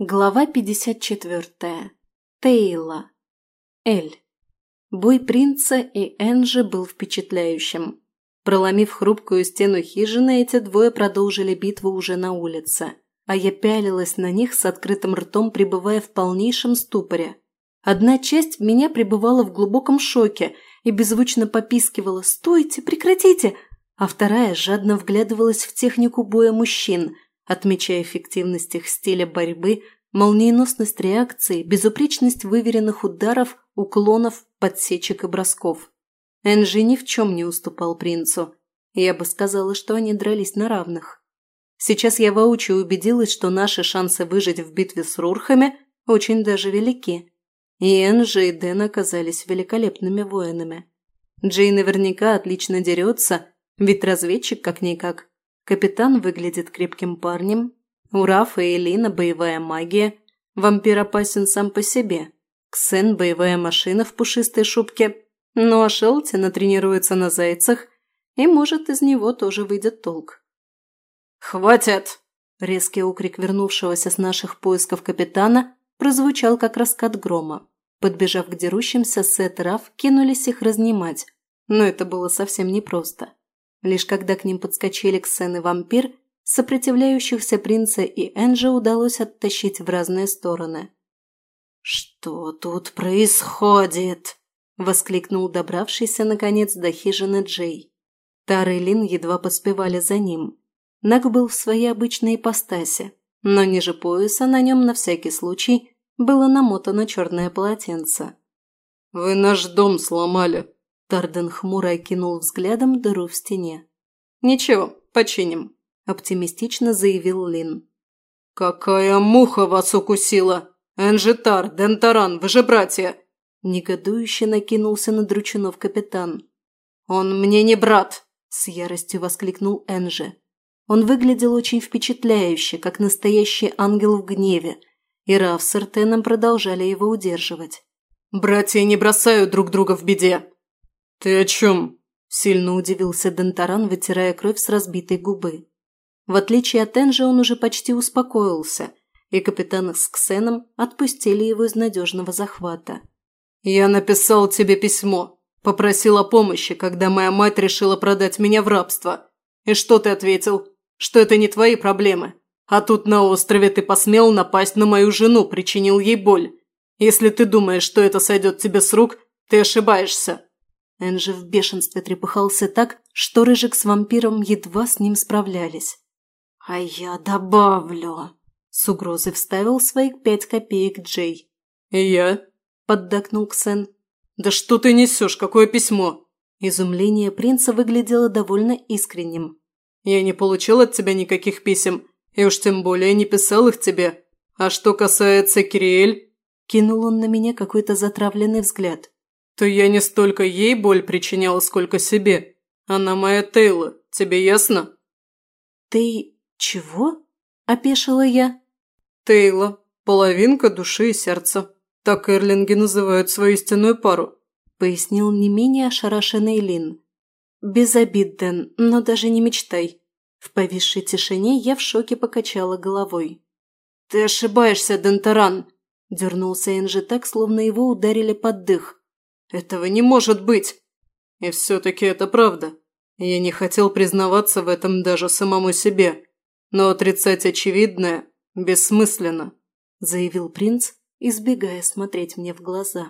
Глава 54. Тейла. Эль. Бой принца и Энжи был впечатляющим. Проломив хрупкую стену хижины, эти двое продолжили битву уже на улице, а я пялилась на них с открытым ртом, пребывая в полнейшем ступоре. Одна часть меня пребывала в глубоком шоке и беззвучно попискивала «Стойте! Прекратите!», а вторая жадно вглядывалась в технику боя мужчин – отмечая эффективность их стиля борьбы, молниеносность реакции, безупречность выверенных ударов, уклонов, подсечек и бросков. Энджи ни в чем не уступал принцу. Я бы сказала, что они дрались на равных. Сейчас я воочию убедилась, что наши шансы выжить в битве с Рурхами очень даже велики. И Энджи и Дэн оказались великолепными воинами. Джей наверняка отлично дерется, ведь разведчик как-никак. Капитан выглядит крепким парнем. У Рафа и Элина боевая магия. Вампир опасен сам по себе. Ксен – боевая машина в пушистой шубке. Ну а Шелтина тренируется на зайцах. И, может, из него тоже выйдет толк. «Хватит!» Резкий окрик вернувшегося с наших поисков капитана прозвучал, как раскат грома. Подбежав к дерущимся, Сет и Раф кинулись их разнимать. Но это было совсем непросто. Лишь когда к ним подскочили Ксен и вампир, сопротивляющихся принца и Энджи удалось оттащить в разные стороны. «Что тут происходит?» – воскликнул добравшийся, наконец, до хижины Джей. Тар и Лин едва поспевали за ним. Наг был в своей обычной ипостаси, но ниже пояса на нем на всякий случай было намотано черное полотенце. «Вы наш дом сломали!» Тарден хмуро окинул взглядом дыру в стене. «Ничего, починим», – оптимистично заявил Лин. «Какая муха вас укусила! Энжитар, Дентаран, вы же братья!» Негодующе накинулся на Дручунов капитан. «Он мне не брат!» – с яростью воскликнул Энжи. Он выглядел очень впечатляюще, как настоящий ангел в гневе, и Раф с Эртеном продолжали его удерживать. «Братья не бросают друг друга в беде!» «Ты о чем?» – сильно удивился Дентаран, вытирая кровь с разбитой губы. В отличие от Энжи, он уже почти успокоился, и капитан с Ксеном отпустили его из надежного захвата. «Я написал тебе письмо, попросил о помощи, когда моя мать решила продать меня в рабство. И что ты ответил? Что это не твои проблемы. А тут на острове ты посмел напасть на мою жену, причинил ей боль. Если ты думаешь, что это сойдет тебе с рук, ты ошибаешься». Энджи в бешенстве трепыхался так, что Рыжик с вампиром едва с ним справлялись. «А я добавлю!» – с угрозой вставил своих пять копеек Джей. «И я?» – поддакнул Ксен. «Да что ты несешь? Какое письмо?» Изумление принца выглядело довольно искренним. «Я не получил от тебя никаких писем, и уж тем более не писал их тебе. А что касается Кириэль...» Кинул он на меня какой-то затравленный взгляд. то я не столько ей боль причинял, сколько себе. Она моя Тейла, тебе ясно?» «Ты чего?» – опешила я. «Тейла, половинка души и сердца. Так эрлинги называют свою истинную пару», – пояснил не менее ошарашенный Лин. «Без обид, Дэн, но даже не мечтай». В повисшей тишине я в шоке покачала головой. «Ты ошибаешься, Дентаран!» – дернулся этого не может быть!» И все-таки это правда. Я не хотел признаваться в этом даже самому себе. Но отрицать очевидное бессмысленно», – заявил принц, избегая смотреть мне в глаза.